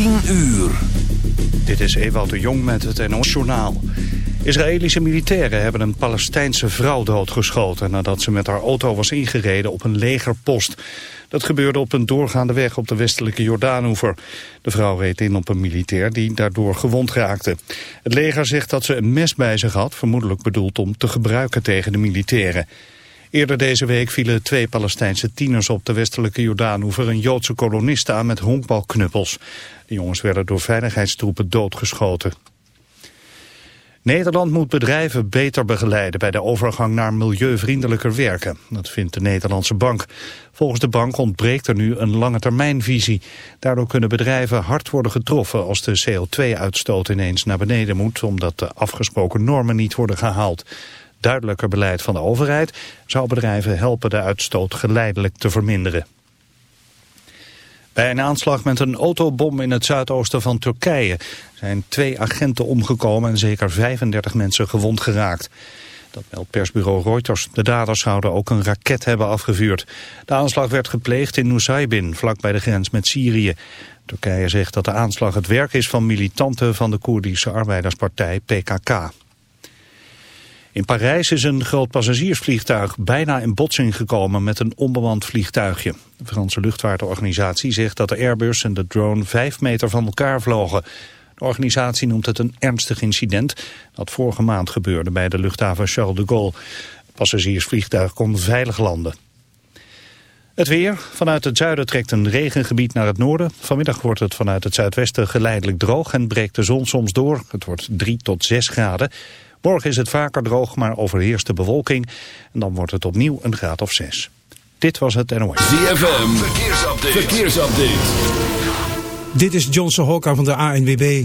10 uur. Dit is Ewout de Jong met het NOS-journaal. Israëlische militairen hebben een Palestijnse vrouw doodgeschoten... nadat ze met haar auto was ingereden op een legerpost. Dat gebeurde op een doorgaande weg op de westelijke Jordaanoever. De vrouw reed in op een militair die daardoor gewond raakte. Het leger zegt dat ze een mes bij zich had... vermoedelijk bedoeld om te gebruiken tegen de militairen. Eerder deze week vielen twee Palestijnse tieners op de westelijke Jordaanoever een Joodse kolonist aan met honkbalknuppels. De jongens werden door veiligheidstroepen doodgeschoten. Nederland moet bedrijven beter begeleiden bij de overgang naar milieuvriendelijker werken. Dat vindt de Nederlandse bank. Volgens de bank ontbreekt er nu een lange termijnvisie. Daardoor kunnen bedrijven hard worden getroffen als de CO2-uitstoot ineens naar beneden moet... omdat de afgesproken normen niet worden gehaald duidelijker beleid van de overheid zou bedrijven helpen de uitstoot geleidelijk te verminderen. Bij een aanslag met een autobom in het zuidoosten van Turkije zijn twee agenten omgekomen en zeker 35 mensen gewond geraakt. Dat meldt persbureau Reuters. De daders zouden ook een raket hebben afgevuurd. De aanslag werd gepleegd in Nusaybin, vlak bij de grens met Syrië. Turkije zegt dat de aanslag het werk is van militanten van de Koerdische arbeiderspartij PKK. In Parijs is een groot passagiersvliegtuig bijna in botsing gekomen met een onbemand vliegtuigje. De Franse luchtvaartorganisatie zegt dat de Airbus en de drone vijf meter van elkaar vlogen. De organisatie noemt het een ernstig incident dat vorige maand gebeurde bij de luchthaven Charles de Gaulle. Het passagiersvliegtuig kon veilig landen. Het weer. Vanuit het zuiden trekt een regengebied naar het noorden. Vanmiddag wordt het vanuit het zuidwesten geleidelijk droog en breekt de zon soms door. Het wordt 3 tot 6 graden. Morgen is het vaker droog, maar overheerst de bewolking. En dan wordt het opnieuw een graad of zes. Dit was het NOS. ZFM, verkeersupdate. verkeersupdate. Dit is Johnson Hokka van de ANWB.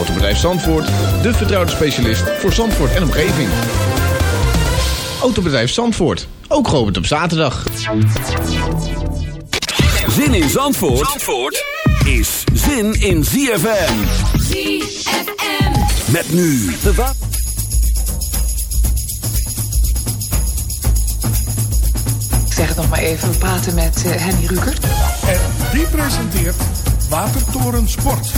Autobedrijf Zandvoort, de vertrouwde specialist voor Zandvoort en omgeving. Autobedrijf Zandvoort, ook geopend op zaterdag. Zin in Zandvoort, Zandvoort is zin in ZFM. ZFM. Met nu de wat? Ik zeg het nog maar even, we praten met uh, Henny Rukert. En die presenteert Watertoren Sport.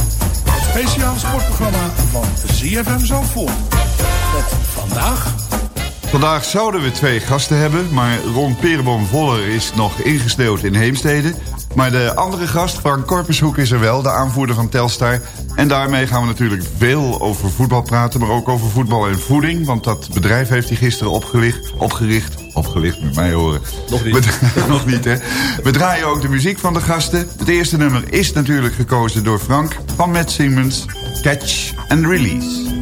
Het speciale sportprogramma van ZFM Zandvoort. Met vandaag... Vandaag zouden we twee gasten hebben, maar Ron Perenboom Voller is nog ingesneeuwd in Heemstede. Maar de andere gast, Frank Korpershoek, is er wel, de aanvoerder van Telstar. En daarmee gaan we natuurlijk veel over voetbal praten, maar ook over voetbal en voeding. Want dat bedrijf heeft hij gisteren opgelicht, opgericht, opgelicht met mij horen. Nog niet. nog niet, hè. We draaien ook de muziek van de gasten. Het eerste nummer is natuurlijk gekozen door Frank van Matt Simmons, Catch and Release.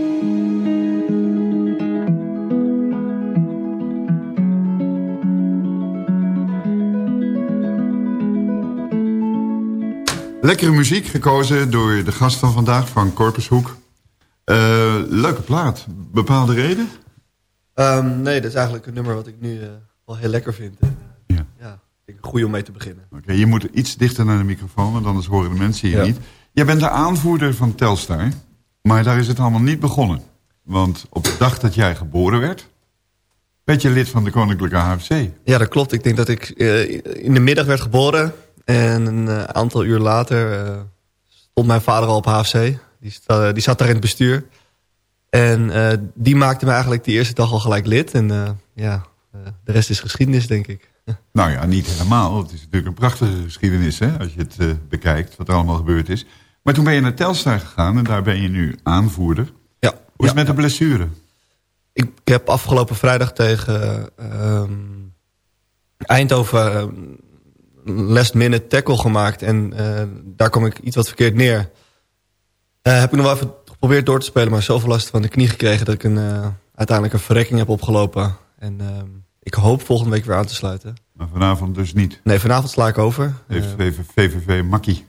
Lekkere muziek gekozen door de gast van vandaag, van Corpushoek. Uh, leuke plaat. Bepaalde reden? Um, nee, dat is eigenlijk een nummer wat ik nu uh, wel heel lekker vind. En, uh, ja. ja, ik vind goed om mee te beginnen. Oké, okay, je moet iets dichter naar de microfoon, want anders horen de mensen je ja. niet. Jij bent de aanvoerder van Telstar, maar daar is het allemaal niet begonnen. Want op de dag dat jij geboren werd, werd je lid van de Koninklijke HFC. Ja, dat klopt. Ik denk dat ik in de middag werd geboren. En een aantal uur later stond mijn vader al op HFC. Die, sta, die zat daar in het bestuur. En die maakte me eigenlijk die eerste dag al gelijk lid. En ja, de rest is geschiedenis, denk ik. Nou ja, niet helemaal. Het is natuurlijk een prachtige geschiedenis, hè, als je het bekijkt, wat er allemaal gebeurd is. Maar toen ben je naar Telstar gegaan en daar ben je nu aanvoerder. Ja. Hoe is het met de blessure? Ik, ik heb afgelopen vrijdag tegen Eindhoven last minute tackle gemaakt. En daar kom ik iets wat verkeerd neer. Uh, heb ik nog wel even geprobeerd door te spelen, maar zoveel last van de knie gekregen dat ik een, uh, uiteindelijk een verrekking heb opgelopen. En ik hoop volgende week weer aan te sluiten. Maar vanavond dus niet? Nee, vanavond sla ik over. Heeft VVV makkie?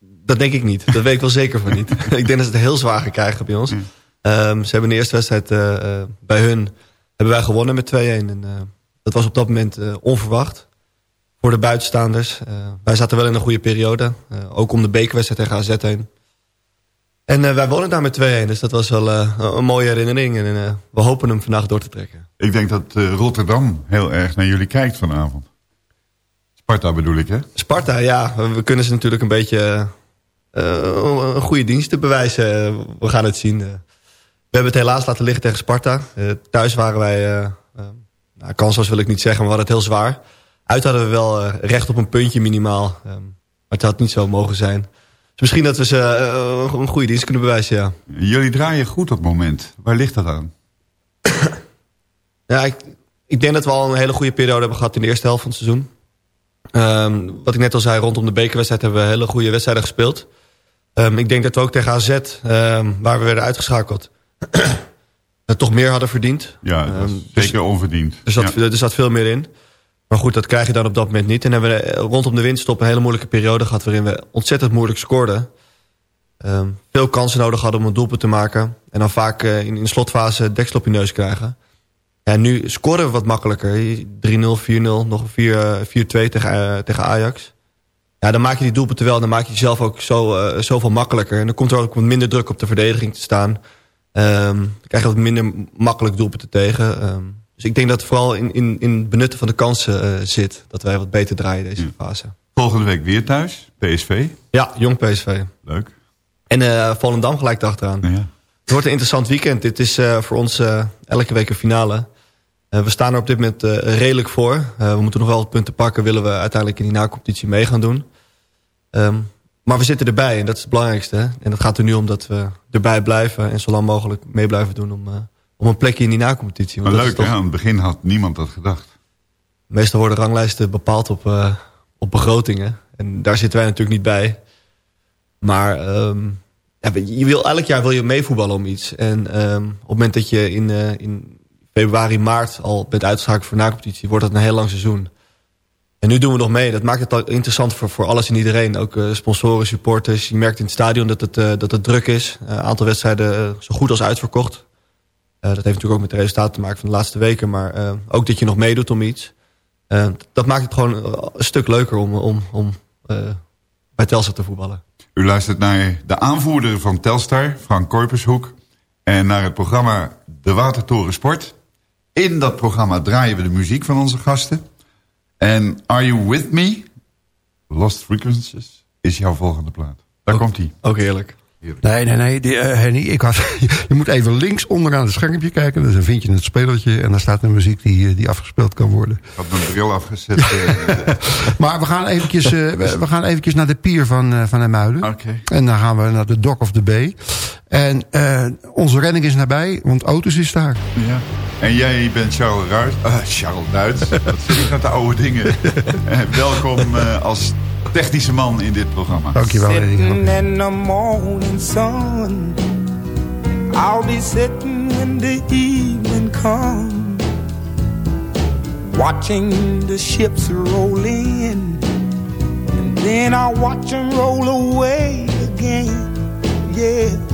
Dat denk ik niet. Dat weet ik wel zeker van niet. ik denk dat ze het heel zwaar gaan krijgen bij ons. Um, ze hebben de eerste wedstrijd bij hun hebben wij gewonnen met 2-1. En dat was op dat moment onverwacht voor de buitenstaanders. Uh, wij zaten wel in een goede periode. Uh, ook om de bekerwedstrijd tegen AZ heen. En uh, wij wonnen daar met 2-1. Dus dat was wel een mooie herinnering. En we hopen hem vandaag door te trekken. Ik denk dat Rotterdam heel erg naar jullie kijkt vanavond. Sparta bedoel ik, hè? Sparta, ja. We, we kunnen ze natuurlijk een beetje een goede dienst te bewijzen. we gaan het zien. we hebben het helaas laten liggen tegen Sparta. thuis waren wij... nou, kansloos wil ik niet zeggen, maar we hadden het heel zwaar. Uit hadden we wel recht op een puntje minimaal. Ehm, maar het had niet zo mogen zijn. Dus misschien dat we ze een goede dienst kunnen bewijzen, ja. Jullie draaien goed op het moment. Waar ligt dat aan? ja, ik, ik denk dat we al een hele goede periode hebben gehad in de eerste helft van het seizoen. Um, wat ik net al zei, rondom de bekerwedstrijd hebben we hele goede wedstrijden gespeeld. Um, ik denk dat we ook tegen AZ, um, waar we werden uitgeschakeld, toch meer hadden verdiend. Ja, dus- zeker onverdiend. Er zat, er zat veel meer in. Maar goed, dat krijg je dan op dat moment niet. En hebben we eh, rondom de winststop een hele moeilijke periode gehad... waarin we ontzettend moeilijk scoorden. veel kansen nodig hadden om een doelpunt te maken. En dan vaak uh, in, in de slotfase deksel op je neus krijgen. Ja, nu scoren we wat makkelijker. 3-0, 4-0, nog een 4-2 tegen, uh, tegen Ajax. Ja, dan maak je die doelpunten wel. Dan maak je jezelf ook zo, uh, zoveel makkelijker. En dan komt er ook wat minder druk op de verdediging te staan. Um, dan krijg je wat minder makkelijk doelpunten tegen. Um, dus ik denk dat het vooral in, in, in het benutten van de kansen uh, zit. Dat wij wat beter draaien deze fase. Volgende week weer thuis, PSV. Ja, jong PSV. Leuk. En uh, Volendam gelijk achteraan. Ja. Het wordt een interessant weekend. Dit is uh, voor ons elke week een finale. Eh, we staan er op dit moment eh, redelijk voor. Eh, we moeten nog wel wat punten pakken. Willen we uiteindelijk in die na-competitie mee gaan doen. Ehm, maar we zitten erbij en dat is het belangrijkste. En het gaat er nu om dat we erbij blijven. En zo lang mogelijk mee blijven doen om, om een plekje in die na-competitie. Maar leuk toch... hè, aan het begin had niemand dat gedacht. Meestal worden ranglijsten bepaald op, uh, op begrotingen. En daar zitten wij natuurlijk niet bij. Maar um, ja, je wil, elk jaar wil je meevoetballen om iets. En um, op het moment dat je in, uh, in februari, maart al bent uitgeschakeld voor na-competitie... wordt het een heel lang seizoen. En nu doen we nog mee. Dat maakt het interessant voor, voor alles en iedereen. Ook uh, sponsoren, supporters. Je merkt in het stadion dat het, uh, dat het druk is. Een uh, aantal wedstrijden zo goed als uitverkocht. Dat heeft natuurlijk ook met de resultaten te maken van de laatste weken. Maar ook dat je nog meedoet om iets. dat maakt het gewoon een stuk leuker om, om, om bij Telstar te voetballen. U luistert naar de aanvoerder van Telstar, Frank Korpershoek. En naar het programma De Watertoren Sport. In dat programma draaien we de muziek van onze gasten. En Are You With Me? Lost Frequencies is jouw volgende plaat. Daar komt hij. Ook heerlijk. Nee, nee, nee, die, uh, Henny, ik had, je moet even links onderaan het schermpje kijken. Dan vind je het spelertje en daar staat een muziek die, eh, die afgespeeld kan worden. Ik had mijn bril afgezet. Eh. maar we gaan eventjes, uh, we, gaan eventjes naar de pier van, uh, van. Okay. En dan gaan we naar de Dock of the Bay. En onze redding is nabij, want auto's is daar. Ja. En jij bent Charles Ruit. Charles Duits. Wat zeg ik de oude dingen. welkom als technische man in dit programma. Dankjewel. Sitting in the morning sun I'll be sitting when the evening comes Watching the ships roll in And then I'll watch them roll away again Yeah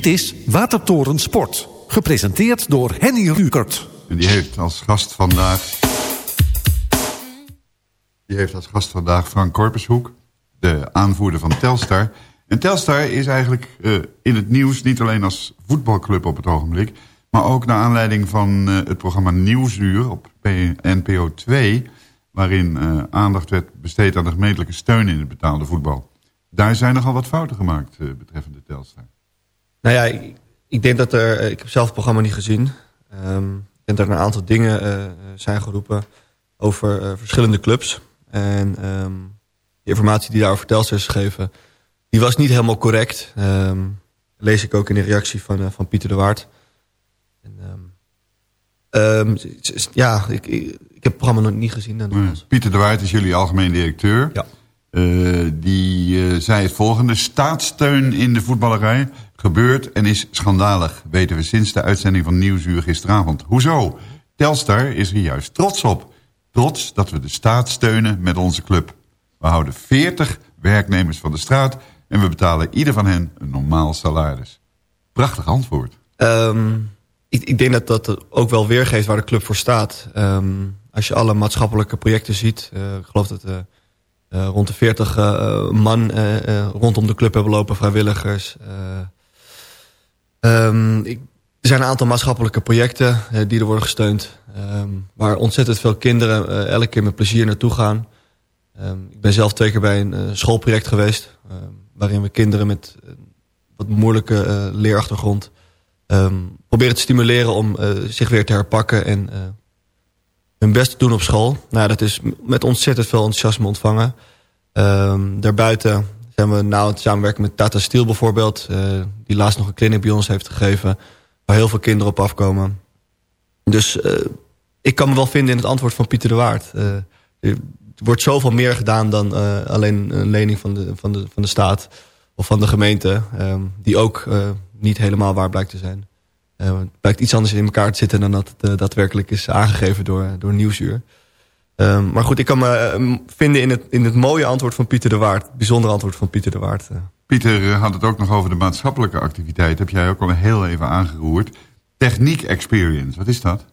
Dit is Watertoren Sport. Gepresenteerd door Henny Rukert. En die heeft als gast vandaag... Die heeft als gast vandaag Frank Korpershoek, de aanvoerder van Telstar. En Telstar is eigenlijk uh, in het nieuws niet alleen als voetbalclub op het ogenblik... maar ook naar aanleiding van uh, het programma Nieuwsuur op NPO 2... waarin uh, aandacht werd besteed aan de gemeentelijke steun in het betaalde voetbal. Daar zijn nogal wat fouten gemaakt betreffende Telstar. Nou ja, ik, ik, denk dat er... Ik heb zelf het programma niet gezien. Um, ik denk dat er een aantal dingen zijn geroepen over verschillende clubs... En um, de informatie die daarover Telstra is gegeven... die was niet helemaal correct. Um, lees ik ook in de reactie van, uh, van Pieter de Waard. En, ja, ik, ik, ik, heb het programma nog niet gezien. Nee. Pieter de Waard is jullie algemeen directeur. Ja. Uh, die uh, zei het volgende. Staatssteun in de voetballerij gebeurt en is schandalig. Weten we sinds de uitzending van Nieuwsuur gisteravond. Hoezo? Telstar is er juist trots op trots dat we de staat steunen met onze club. We houden 40 werknemers van de straat en we betalen ieder van hen een normaal salaris. Prachtig antwoord. Um, ik, ik, denk dat dat ook wel weergeeft waar de club voor staat. Um, als je alle maatschappelijke projecten ziet, uh, ik geloof dat uh, rond de 40 man rondom de club hebben lopen, vrijwilligers. Ik, er zijn een aantal maatschappelijke projecten die er worden gesteund. Um, waar ontzettend veel kinderen elke keer met plezier naartoe gaan. Um, ik ben zelf twee keer bij een schoolproject geweest. Waarin we kinderen met wat moeilijke leerachtergrond... proberen te stimuleren om zich weer te herpakken... en hun best doen op school. Nou, dat is met ontzettend veel enthousiasme ontvangen. daarbuiten zijn we nou het samenwerken met Tata Steel bijvoorbeeld... die laatst nog een clinic bij ons heeft gegeven... waar heel veel kinderen op afkomen... Dus uh, ik kan me wel vinden in het antwoord van Pieter de Waard. Uh, er wordt zoveel meer gedaan dan alleen een lening van de, van, de, van de staat of van de gemeente. Um, die ook niet helemaal waar blijkt te zijn. Het blijkt iets anders in elkaar te zitten dan dat het daadwerkelijk is aangegeven door, door Nieuwsuur. Um, maar goed, ik kan me vinden in het, in het mooie antwoord van Pieter de Waard. Het bijzondere antwoord van Pieter de Waard. Pieter had het ook nog over de maatschappelijke activiteit. Heb jij ook al heel even aangeroerd. Techniek Experience, wat is dat?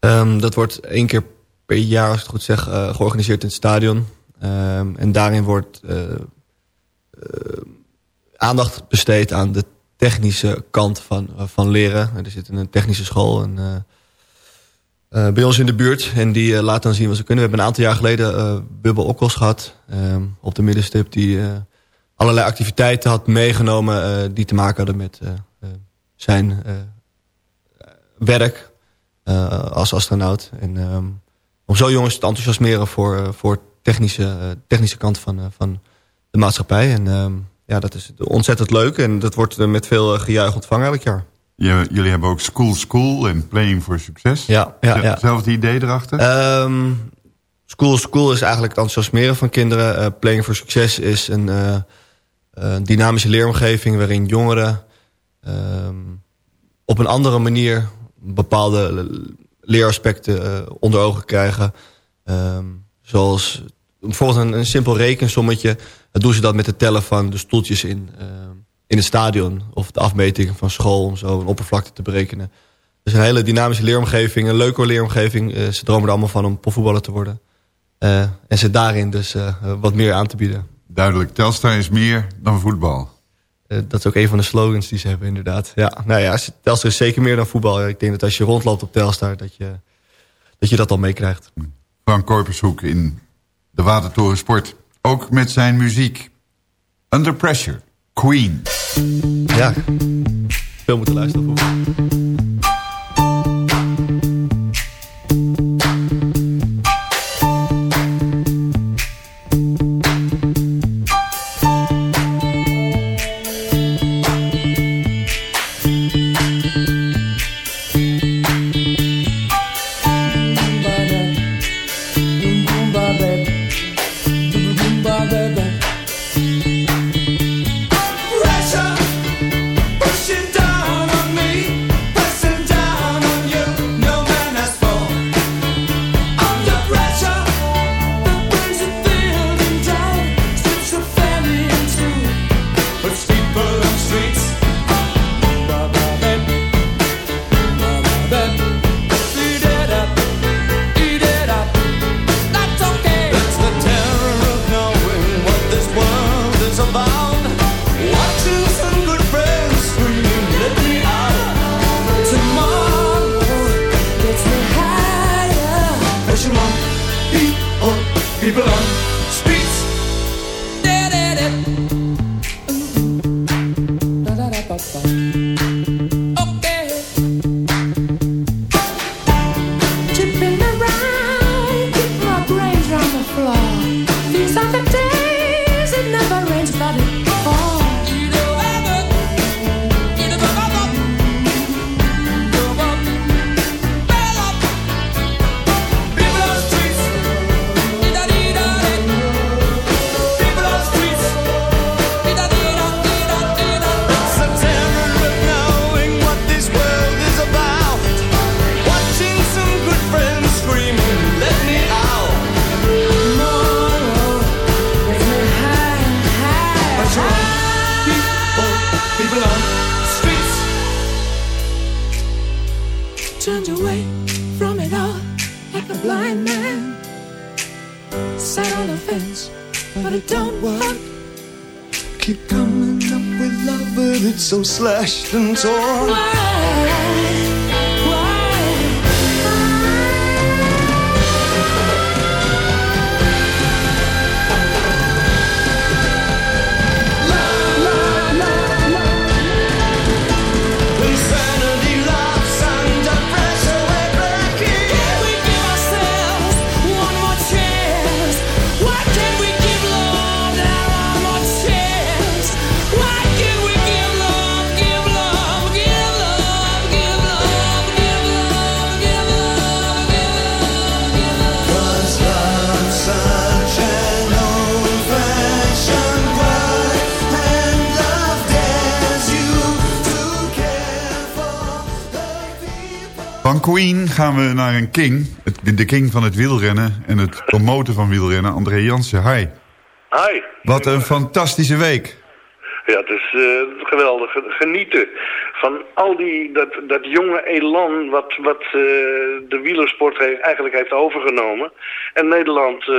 Um, dat wordt één keer per jaar, als ik het goed zeg, uh, georganiseerd in het stadion. Um, en daarin wordt uh, uh, aandacht besteed aan de technische kant van, van leren. Er zit een technische school en, bij ons in de buurt. En die laat dan zien wat ze kunnen. We hebben een aantal jaar geleden Bubble Okkels gehad um, op de middenstip. Die allerlei activiteiten had meegenomen die te maken hadden met zijn werk als astronaut. En um, om zo jongens te enthousiasmeren voor, voor technische, technische kant van, van de maatschappij. En um, ja, dat is ontzettend leuk. En dat wordt met veel gejuich ontvangen elk jaar. Je, jullie hebben ook School School en Playing for Success. Ja, ja, ja. Hetzelfde idee erachter? Um, school School is eigenlijk het enthousiasmeren van kinderen. Uh, Playing for Success is een uh, uh, dynamische leeromgeving... waarin jongeren um, op een andere manier bepaalde leeraspecten onder ogen krijgen. Um, zoals bijvoorbeeld een, een, simpel rekensommetje. Dan doen ze dat met het tellen van de stoeltjes in, uh, in het stadion. Of de afmeting van school om zo een oppervlakte te berekenen. Dus een hele dynamische leeromgeving, een leuke leeromgeving. Uh, ze dromen er allemaal van om profvoetballer te worden. Uh, en ze daarin dus wat meer aan te bieden. Duidelijk, Telstar is meer dan voetbal. Dat is ook een van de slogans die ze hebben inderdaad. Ja, nou ja, Telstar is zeker meer dan voetbal. Ik denk dat als je rondloopt op Telstar, dat je dat, je dat al meekrijgt. Frank Korpershoek in de Watertoren Sport. Ook met zijn muziek. Under Pressure, Queen. Ja, veel moeten luisteren voor. Van Queen gaan we naar een king. Het- de king van het wielrennen en het promoten van wielrennen. André Jansen, hi. Hi. Wat een fantastische week. Ja, het is eh, geweldig. Genieten van al die, dat, dat jonge elan wat, wat eh, de wielersport heeft, eigenlijk heeft overgenomen. En Nederland eh,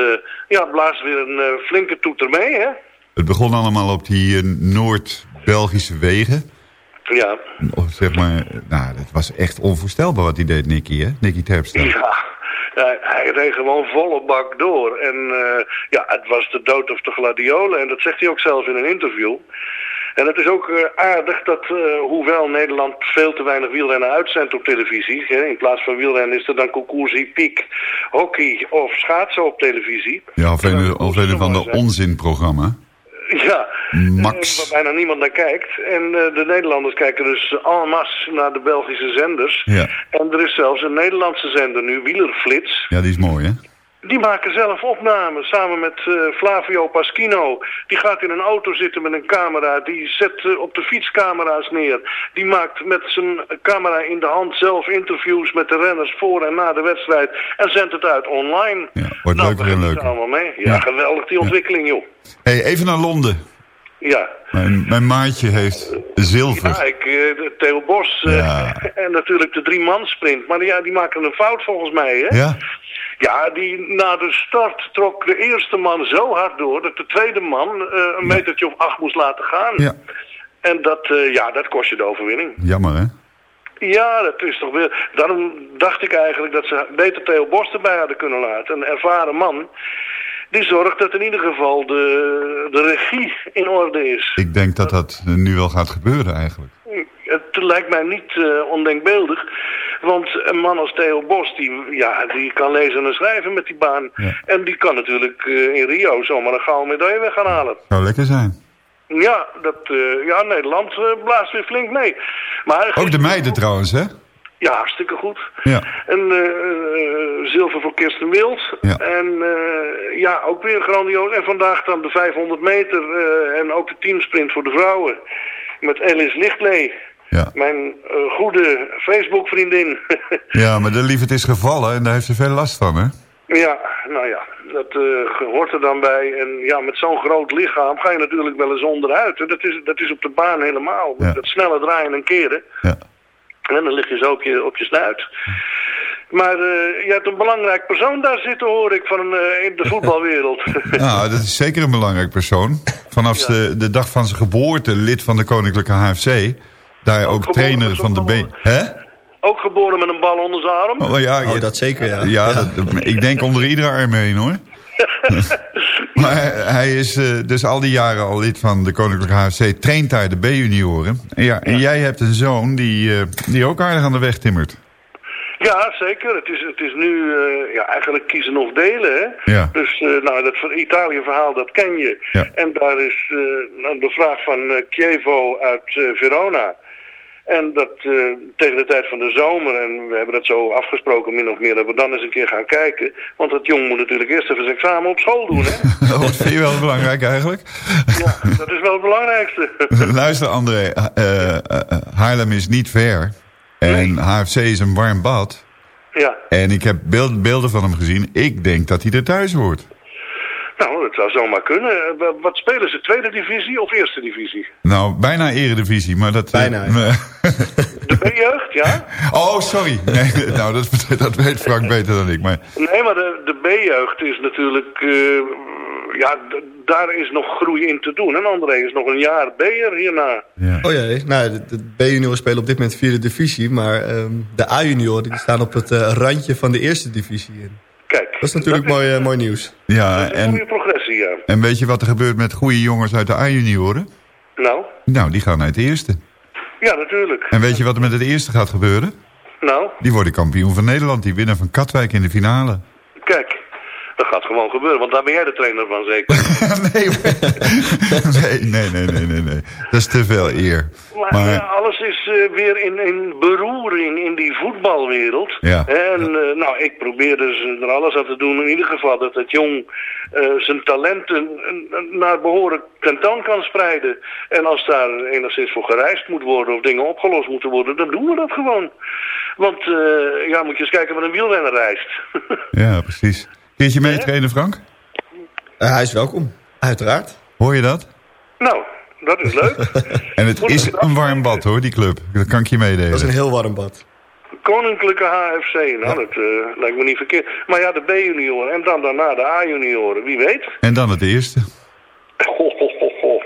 ja, blaast weer een flinke toeter mee, hè? Het begon allemaal op die Noord-Belgische wegen. Ja, zeg maar, nou, het was echt onvoorstelbaar wat hij deed, Nicky, hè? Nicky Terpstra. ja. Hij reed gewoon volle bak door. En eh, ja, het was de dood of de gladiolen. En dat zegt hij ook zelf in een interview. En het is ook eh, aardig dat, eh, hoewel Nederland veel te weinig wielrennen uitzendt op televisie... Hè, in plaats van wielrennen is er dan concours piek, hockey of schaatsen op televisie. Ja, of een, of een van de onzinprogramma. Ja, Max. eh, waar bijna niemand naar kijkt. En eh, de Nederlanders kijken dus en masse naar de Belgische zenders. Ja. En er is zelfs een Nederlandse zender nu, Wielerflits... ja, die is mooi, hè? Die maken zelf opnames samen met eh, Flavio Paschino. Die gaat in een auto zitten met een camera. Die zet eh, op de fiets camera's neer. Die maakt met zijn camera in de hand zelf interviews met de renners voor en na de wedstrijd. En zendt het uit online. Wordt nou, leuker en leuker. allemaal mee. Ja, Ja. geweldig die ontwikkeling, joh. hey, even naar Londen. Ja. Mijn, mijn maatje heeft zilver. Ja, ik, eh, Theo Bos Ja. en natuurlijk de drie man sprint. Maar ja, die maken een fout volgens mij, hè? Ja? Ja, die, na de start trok de eerste man zo hard door... dat de tweede man eh, een metertje of acht moest laten gaan. Ja. En dat, eh, ja, dat kost je de overwinning. Jammer, hè? Ja, dat is toch weer... Daarom dacht ik eigenlijk dat ze beter Theo Bos erbij hadden kunnen laten. Een ervaren man. Die zorgt dat in ieder geval de, de regie in orde is. Ik denk dat dat nu wel gaat gebeuren, eigenlijk. Het lijkt mij niet eh, ondenkbeeldig. Want een man als Theo Bos, die, ja, die kan lezen en schrijven met die baan. En die kan natuurlijk eh, in Rio zomaar een gouden medaille weg gaan halen. Zou lekker zijn. Ja, dat, eh, ja Nederland eh, blaast weer flink mee. Maar, Ook de meiden trouwens, hè? Ja, hartstikke goed. Ja. En eh, zilver voor Kirsten Wild. Ja. En ja, ook weer grandioos. En vandaag dan de 500 meter en ook de teamsprint voor de vrouwen. Met Alice Lichtlee. Ja. Mijn eh, goede Facebook-vriendin. Ja, maar de liefde is gevallen en daar heeft ze veel last van, hè? ja, nou ja, dat eh, hoort er dan bij. En ja, met zo'n groot lichaam ga je natuurlijk wel eens onderuit. hè. Dat is, dat is op de baan helemaal. Dat snelle draaien en keren. Ja. En dan lig je zo op je, op je snuit. Maar eh, je hebt een belangrijk persoon daar zitten, hoor ik, van, in de voetbalwereld. Nou, dat is zeker een belangrijk persoon. Vanaf de, de dag van zijn geboorte lid van de Koninklijke HFC. Daar ook, trainer van de B. Hè? Ook geboren met een bal onder zijn arm. Oh, ja, Oh, dat zeker, ja. Ja, dat- ik denk onder iedere arm heen, hoor. Maar hij is eh, dus al die jaren al lid van de Koninklijke HFC. Traint daar de B-junioren. En, ja, en jij hebt een zoon die, eh, die ook aardig aan de weg timmert. Ja, zeker. Het is, het is nu eh, ja, eigenlijk kiezen of delen. Hè? Ja. Dus uh, nou, dat Italië-verhaal, dat ken je. Ja. En daar is uh, de vraag van Chievo uit Verona. En dat tegen de tijd van de zomer, en we hebben dat zo afgesproken min of meer, dat we dan eens een keer gaan kijken. Want het jong moet natuurlijk eerst even zijn examen op school doen. Hè? dat vind je wel belangrijk eigenlijk. Ja, dat is wel het belangrijkste. Luister André, Haarlem is niet ver. En nee. HFC is een warm bad. Ja. En ik heb beeld, beelden van hem gezien. Ik denk dat hij er thuis hoort. Nou, dat zou zomaar kunnen. Wat spelen ze? Tweede divisie of eerste divisie? Nou, bijna eredivisie, maar dat... Bijna. Uh, de B-jeugd, ja? Oh, sorry. Nee, nou, dat, dat weet Frank beter dan ik. Maar... Nee, maar de, de B-jeugd is natuurlijk... Uh, ja, daar is nog groei in te doen. En André is nog een jaar B'er hierna. Ja. Oh jee, nou, de, de B-junioren spelen op dit moment vierde divisie. Maar um, de A-junioren die staan op het uh, randje van de eerste divisie in. Kijk. Dat is natuurlijk dat mooi, uh, mooi nieuws. Ja, dat is een goede progressie, ja. En weet je wat er gebeurt met goede jongens uit de A-junioren? Nou? Nou, die gaan naar het eerste. Ja, natuurlijk. En weet je wat er met het eerste gaat gebeuren? Nou? Die worden kampioen van Nederland. Die winnen van Katwijk in de finale. Dat gaat gewoon gebeuren, want daar ben jij de trainer van zeker. nee, nee, nee, nee, nee, nee, nee. Dat is te veel eer. Maar, maar... Ja, alles is uh, weer in, in beroering in die voetbalwereld. Ja. En uh, nou, ik probeer dus er alles aan te doen in ieder geval dat het jong uh, zijn talenten naar behoren tentoon kan spreiden. En als daar enigszins voor gereisd moet worden of dingen opgelost moeten worden, dan doen we dat gewoon. Want ja, moet je eens kijken wat een wielrenner reist. ja, precies. Keertje mee trainen, Frank? Uh, hij is welkom, uiteraard. Hoor je dat? Nou, dat is leuk. en het is een warm bad hoor, die club. Dat kan ik je meedelen. Dat is een heel warm bad. Koninklijke HFC, nou ja. dat uh, lijkt me niet verkeerd. Maar ja, de B-junioren en dan daarna de A-junioren, wie weet. En dan het eerste. Ho, ho, ho, ho.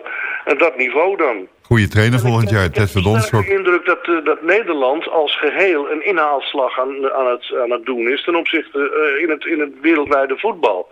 En dat niveau dan. Goede trainer volgend jaar, Ted Verdonschok. Ik heb de indruk dat, uh, dat Nederland als geheel een inhaalslag aan, aan, het, aan het doen is ten opzichte uh, in, het, in het wereldwijde voetbal.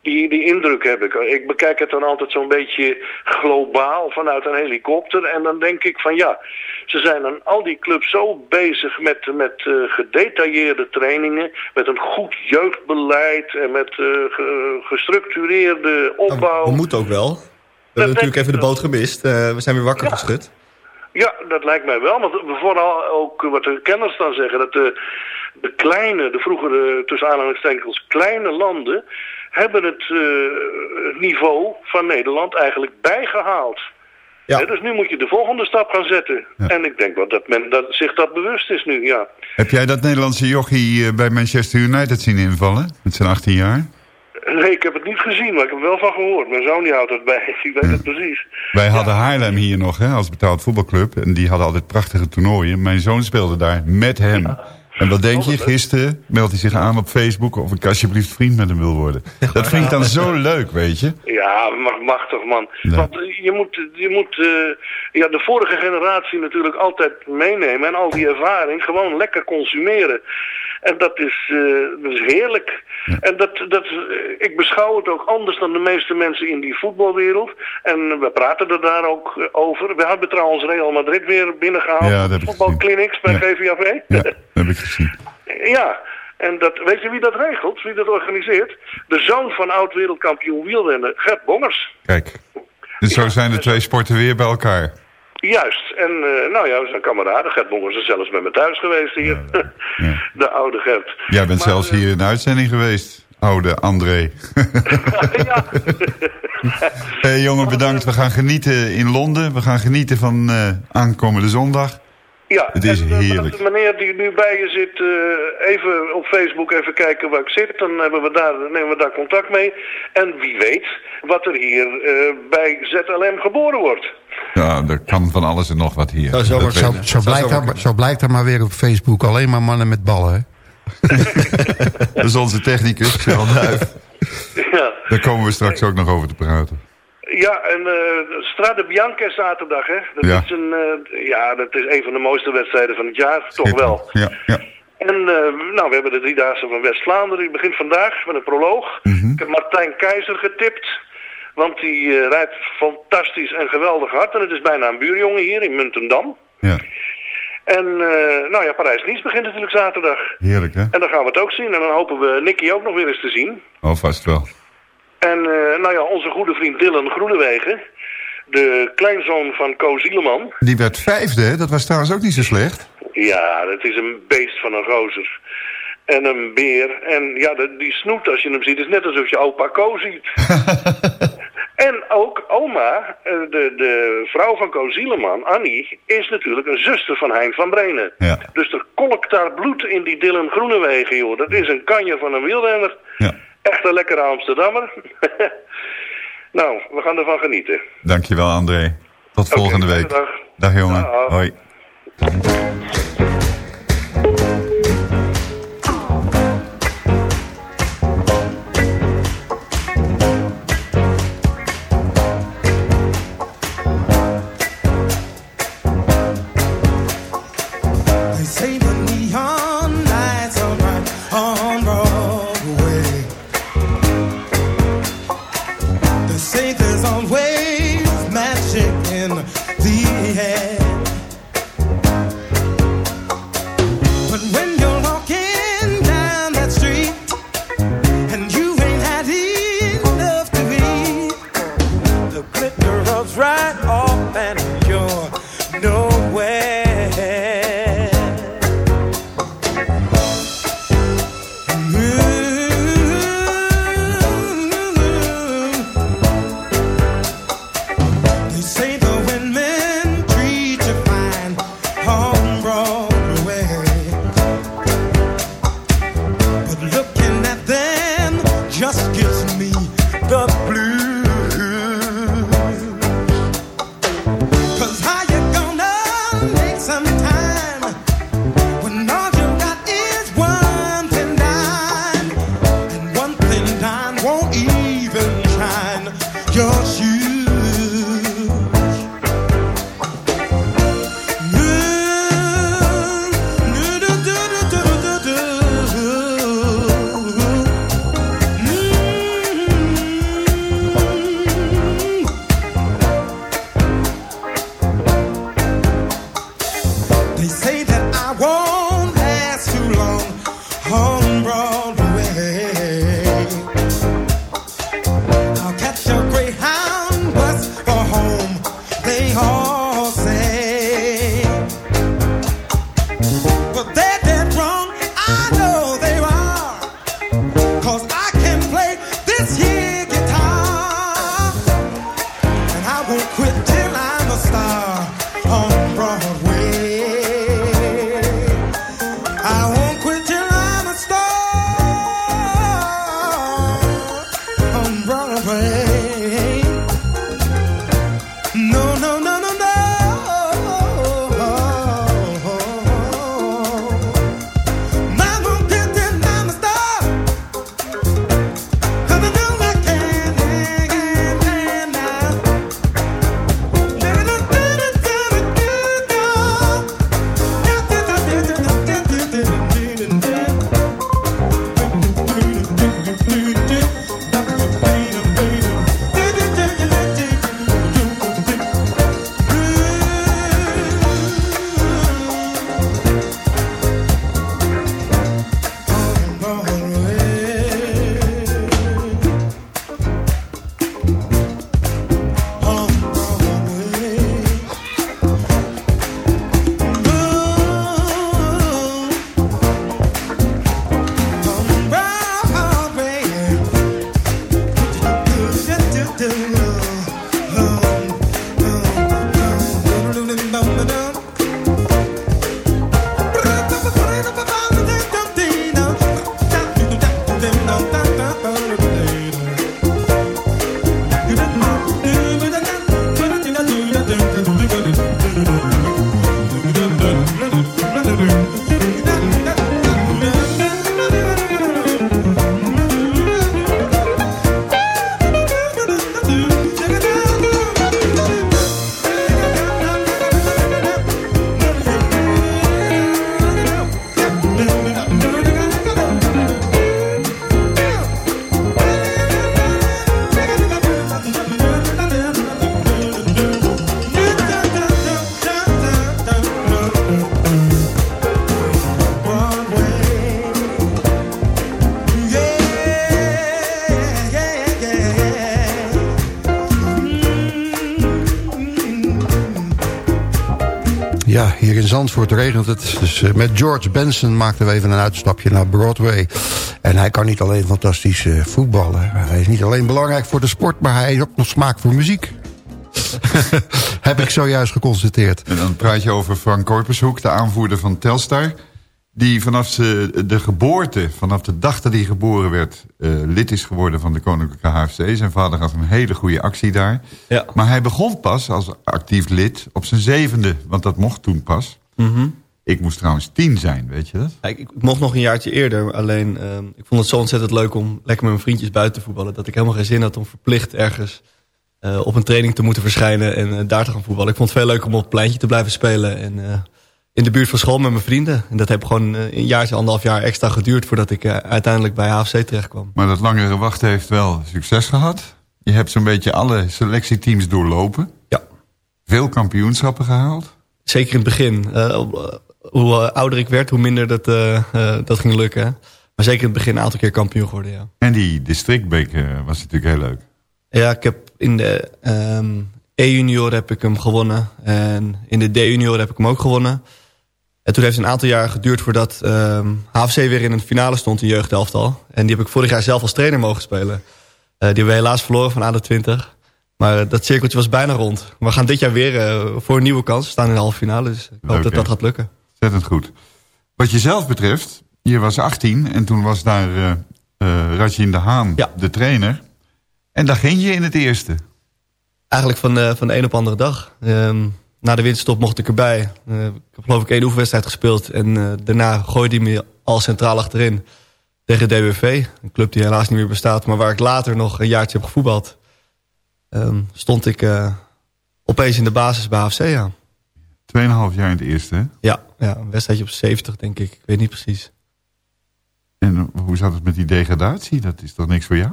Die, die indruk heb ik. Ik bekijk het dan altijd zo'n beetje globaal vanuit een helikopter. En dan denk ik van ja, ze zijn aan al die clubs zo bezig met, met uh, gedetailleerde trainingen. Met een goed jeugdbeleid en met uh, ge, gestructureerde opbouw. We moeten ook wel. We hebben natuurlijk even de boot gemist. Uh, we zijn weer wakker ja. geschud. Ja, dat lijkt mij wel. Want vooral ook wat de kenners dan zeggen. Dat de, de kleine, de vroegere tussen aanhalingstekens kleine landen... hebben het uh, niveau van Nederland eigenlijk bijgehaald. Ja. He, dus nu moet je de volgende stap gaan zetten. Ja. En ik denk wel dat men dat, zich dat bewust is nu, ja. Heb jij dat Nederlandse jochie bij Manchester United zien invallen? Met zijn 18 jaar? Nee, ik heb het niet gezien, maar ik heb er wel van gehoord. Mijn zoon die houdt het bij, ik weet het precies. Wij hadden Haarlem hier nog hè, als betaald voetbalclub. En die hadden altijd prachtige toernooien. Mijn zoon speelde daar met hem. Ja. En wat denk je? Gisteren meldt hij zich aan op Facebook... of ik alsjeblieft vriend met hem wil worden. Dat vind ik dan zo leuk, weet je. Ja, machtig man. Nee. Want je moet, je moet uh, ja, de vorige generatie natuurlijk altijd meenemen... en al die ervaring gewoon lekker consumeren. En dat is, uh, dat is heerlijk. Ja. En dat, dat, ik beschouw het ook anders dan de meeste mensen in die voetbalwereld. En we praten er daar ook over. We hebben trouwens Real Madrid weer binnengehaald. Ja, voetbalclinics bij ja. GVAV. Ja, dat heb ik gezien. Ja, en dat, weet je wie dat regelt? Wie dat organiseert? De zoon van oud-wereldkampioen wielrennen, Gert Bongers. Kijk, dus zo zijn de twee sporten weer bij elkaar. Juist. En uh, nou ja, zijn kameraden, Gert Bongers is zelfs bij me thuis geweest hier. Ja, ja. De oude Gert. Jij bent maar, zelfs hier in de uitzending geweest, oude André. ja. hey, jongen, bedankt. We gaan genieten in Londen. We gaan genieten van uh, aankomende zondag. Ja, het is en, heerlijk. De meneer die nu bij je zit, uh, even op Facebook even kijken waar ik zit. Dan hebben we daar, nemen we daar contact mee. En wie weet wat er hier uh, bij ZLM geboren wordt. Ja, er kan van alles en nog wat hier. Zo, zo, zo, blijkt er, zo blijkt er maar weer op Facebook alleen maar mannen met ballen, hè? Dat is onze technicus, Duif. Ja. Daar komen we straks ook nog over te praten. Ja, en uh, Strade Bianca zaterdag, hè. Dat, ja. Is een, uh, ja, dat is een van de mooiste wedstrijden van het jaar, toch wel. Ja, ja. En uh, nou, we hebben de Driedaagse van West-Vlaanderen. Die begint vandaag met een proloog. Mm -hmm. heb Martijn Keizer getipt. Want die eh, rijdt fantastisch en geweldig hard. En het is bijna een buurjongen hier in Muntendam. Ja. En eh, nou ja, Parijs-Nice begint natuurlijk zaterdag. Heerlijk, hè? En dan gaan we het ook zien. En dan hopen we Nicky ook nog weer eens te zien. Oh, vast wel. En eh, nou ja, onze goede vriend Dylan Groenewegen. De kleinzoon van Ko Zieleman. Die werd vijfde, hè? dat was trouwens ook niet zo slecht. Ja, dat is een beest van een gozer. En een beer. En ja, de- die snoet als je hem ziet is net alsof je opa Ko ziet. en ook oma, eh, de, de vrouw van Ko Zieleman, Annie, is natuurlijk een zuster van Hein van Brenen. Ja. Dus er kolkt daar bloed in die Dylan Groenewegen, joh. Dat is een kanje van een wielrenner. Ja. Echt een lekkere Amsterdammer. nou, we gaan ervan genieten. Dankjewel, André. Tot volgende week. dag. Dag, jongen. Dag. Hoi. I won't quit till I'm a star Zandvoort regent het. Dus eh, met George Benson maakten we even een uitstapje naar Broadway. En hij kan niet alleen fantastisch eh, voetballen. Hij is niet alleen belangrijk voor de sport, maar hij heeft ook nog smaak voor muziek. Heb ik zojuist geconstateerd. En dan praat je over Frank Korpershoek, de aanvoerder van Telstar... die vanaf de, de geboorte, vanaf de dag dat hij geboren werd... eh, lid is geworden van de Koninklijke HFC. Zijn vader had een hele goede actie daar. Ja. Maar hij begon pas als actief lid op zijn zevende, want dat mocht toen pas. Mhm. Ik moest trouwens tien zijn, weet je dat? Ja, ik, ik mocht nog een jaartje eerder. Alleen, ehm, ik vond het zo ontzettend leuk om lekker met mijn vriendjes buiten te voetballen. Dat ik helemaal geen zin had om verplicht ergens eh, op een training te moeten verschijnen. En eh, daar te gaan voetballen. Ik vond het veel leuker om op het pleintje te blijven spelen. En eh, in de buurt van school met mijn vrienden. En dat heb gewoon een jaartje, anderhalf jaar extra geduurd. Voordat ik eh, uiteindelijk bij HFC terecht kwam. Maar dat langere wachten heeft wel succes gehad. Je hebt zo'n beetje alle selectieteams doorlopen. Ja. Veel kampioenschappen gehaald. Zeker in het begin. Eh, hoe eh, ouder ik werd, hoe minder dat, eh, eh, dat ging lukken. Maar zeker in het begin een aantal keer kampioen geworden, ja. En die districtbeker was natuurlijk heel leuk. Ja, ik heb in de ehm, E-junior heb ik hem gewonnen. En in de D-junior heb ik hem ook gewonnen. En toen heeft het een aantal jaar geduurd voordat ehm, HFC weer in een finale stond in jeugdelftal. En die heb ik vorig jaar zelf als trainer mogen spelen. Eh, die hebben we helaas verloren van aan de 20. Maar eh, dat cirkeltje was bijna rond. We gaan dit jaar weer eh, voor een nieuwe kans. We staan in de halve finale, dus ik hoop Leuk, dat dat gaat lukken. Ontzettend goed. Wat jezelf betreft, je was 18 en toen was daar eh, Rajin de Haan, de trainer. En daar ging je in het eerste. Eigenlijk van, eh, van de een op de andere dag. Ehm, na de winterstop mocht ik erbij. Ik heb geloof ik één oefenwedstrijd gespeeld. En daarna gooide hij me al centraal achterin. Tegen DWV. Een club die helaas niet meer bestaat. Maar waar ik later nog een jaartje heb gevoetbald. Ehm, stond ik eh, opeens in de basis bij AFC aan. Tweeënhalf jaar in het eerste, hè? Ja, ja, een wedstrijdje op 70 denk ik. Ik weet niet precies. En hoe zat het met die degradatie? Dat is toch niks voor jou?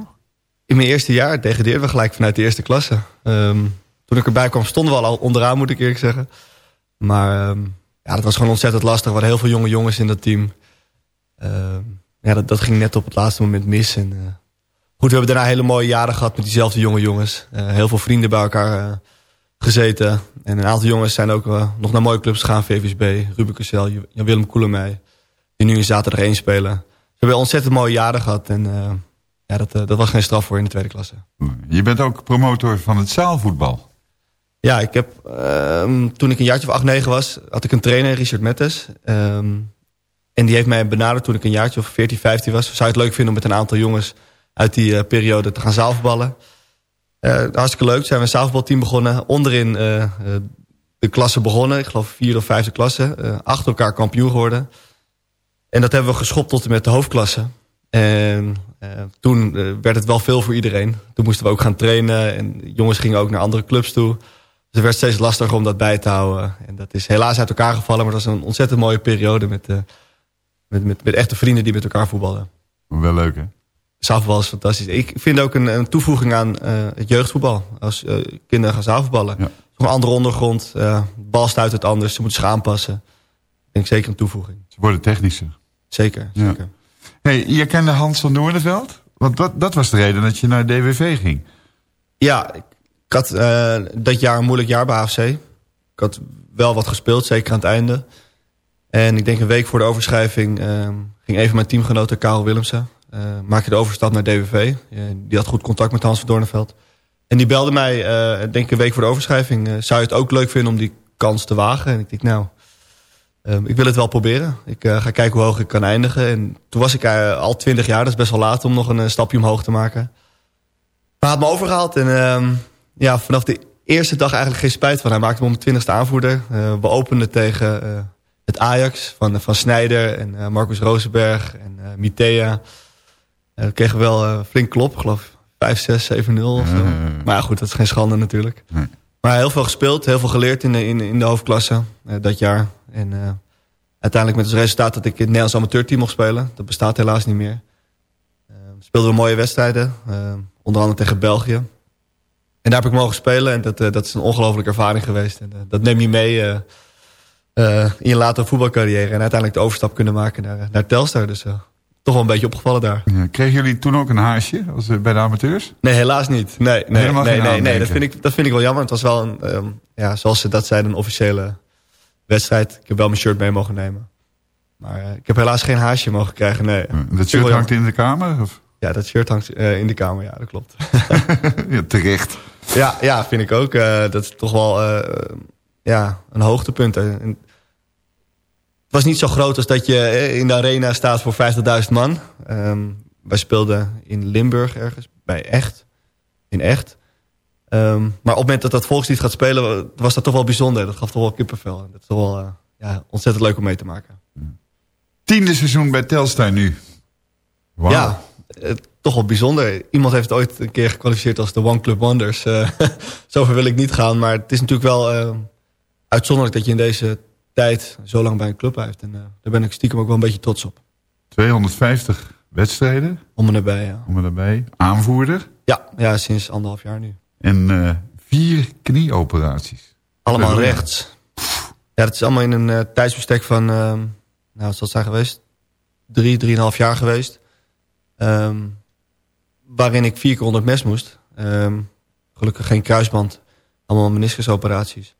In mijn eerste jaar degradeerden we gelijk vanuit de eerste klasse. Ehm, toen ik erbij kwam stonden we al onderaan, moet ik eerlijk zeggen. Maar ehm, ja, dat was gewoon ontzettend lastig. Er waren heel veel jonge jongens in dat team. Ja, dat, dat ging net op het laatste moment mis. En, eh, goed, we hebben daarna hele mooie jaren gehad met diezelfde jonge jongens. Eh, heel veel vrienden bij elkaar eh, gezeten. En een aantal jongens zijn ook eh, nog naar mooie clubs gegaan. VVSB, Ruben Kussel, Jan-Willem Koelemij. Die nu in zaterdag 1 spelen. We hebben ontzettend mooie jaren gehad. En ja, dat, dat was geen straf voor in de tweede klasse. Je bent ook promotor van het zaalvoetbal. Ja, ik heb, ehm, toen ik een jaartje of 8, 9 was, had ik een trainer, Richard Mettes. Ehm, en die heeft mij benaderd toen ik een jaartje of 14, 15 was. Zou je het leuk vinden om met een aantal jongens uit die eh, periode te gaan zaalvoetballen? Eh, hartstikke leuk. Zijn we een zaalvoetbalteam begonnen. Onderin eh, de klasse begonnen. Ik geloof vierde of vijfde klasse. Achter elkaar kampioen geworden. En dat hebben we geschopt tot en met de hoofdklasse. En toen werd het wel veel voor iedereen. Toen moesten we ook gaan trainen. En jongens gingen ook naar andere clubs toe. Dus het werd steeds lastiger om dat bij te houden. En dat is helaas uit elkaar gevallen. Maar dat was een ontzettend mooie periode met, met, met, met echte vrienden die met elkaar voetballen. Wel leuk, hè? Zaalvoetbal is fantastisch. Ik vind ook een, een toevoeging aan eh, het jeugdvoetbal. Als eh, kinderen gaan zaalvoetballen. Ja. Een andere ondergrond. Uh, bal stuit het anders. Ze moeten zich aanpassen. Ik denk zeker een toevoeging. Ze worden technischer. Zeker, Ja. zeker. Hey, je kende Hans van Noordenveld? Want dat, dat was de reden dat je naar DWV ging. Ja, ik, ik had dat jaar een moeilijk jaar bij AFC. Ik had wel wat gespeeld, zeker aan het einde. En ik denk een week voor de overschrijving eh, ging even mijn teamgenoot Karel Willemsen. Uh, maakte de overstap naar DWV. Eh, die had goed contact met Hans van Doornveld. En die belde mij, eh denk ik een week voor de overschrijving. eh, zou je het ook leuk vinden om die kans te wagen? En ik denk, nou, eh, ik wil het wel proberen. Ik eh, ga kijken hoe hoog ik kan eindigen. En toen was ik eh, al twintig jaar, dat is best wel laat om nog een, eh, stapje omhoog te maken. Maar hij had me overgehaald en ehm, ja, vanaf de eerste dag eigenlijk geen spijt van. Hij maakte me om de twintigste aanvoerder. Eh, we openden tegen eh, het Ajax van, van Snijder en eh, Marcus Rosenberg en eh Mitea. Eh, we kregen wel eh, flink klop, ik geloof 5, 6, 7, 0 of zo. Maar ja, goed, dat is geen schande natuurlijk. Maar heel veel gespeeld, heel veel geleerd in de, in, in de hoofdklasse eh, dat jaar. En uiteindelijk met het resultaat dat ik in het Nederlands amateurteam mocht spelen. Dat bestaat helaas niet meer. Uh, speelden we mooie wedstrijden, uh, onder andere tegen België. En daar heb ik mogen spelen en dat, uh, dat is een ongelofelijke ervaring geweest. En, dat neem je mee in je latere voetbalcarrière. En uiteindelijk de overstap kunnen maken naar, naar Telstar. Dus toch wel een beetje opgevallen daar. Ja, kregen jullie toen ook een haasje als, bij de amateurs? Nee, helaas niet. Nee, nee, Helemaal nee, geen nee, nee, dat, vind ik, dat vind ik wel jammer. Het was wel een, um, ja, zoals ze dat zeiden, een officiële wedstrijd. Ik heb wel mijn shirt mee mogen nemen. Maar eh, ik heb helaas geen haasje mogen krijgen, nee. Dat shirt hangt in de kamer? Of? Ja, dat shirt hangt eh, in de kamer, ja, dat klopt. ja, terecht. Ja, ja, vind ik ook. Eh, dat is toch wel eh, ja, een hoogtepunt. En was niet zo groot als dat je eh, in de arena staat voor 50.000 man. Ehm, wij speelden in Limburg ergens, bij Echt. In Echt. Ehm, maar op het moment dat dat volkslied gaat spelen, was dat toch wel bijzonder. Dat gaf toch wel kippenvel. En Dat is toch wel eh, ja, ontzettend leuk om mee te maken. Tiende seizoen bij Telstar nu. Wauw. Ja, eh, toch wel bijzonder. Iemand heeft ooit een keer gekwalificeerd als de One Club Wonders. Eh zover wil ik niet gaan, maar het is natuurlijk wel eh, uitzonderlijk dat je in deze tijd zo lang bij een club blijft. En eh, daar ben ik stiekem ook wel een beetje trots op. 250 wedstrijden. Om en nabij, ja. Om en nabij. Aanvoerder. Ja, ja sinds anderhalf jaar nu. En eh, vier knieoperaties. Allemaal rechts. Ja, dat is allemaal in een eh, tijdsbestek van, ehm, nou wat zal het zijn geweest? Drie, drieënhalf jaar geweest. Ehm, waarin ik vier keer onder het mes moest. Ehm, gelukkig geen kruisband. Allemaal meniscusoperaties.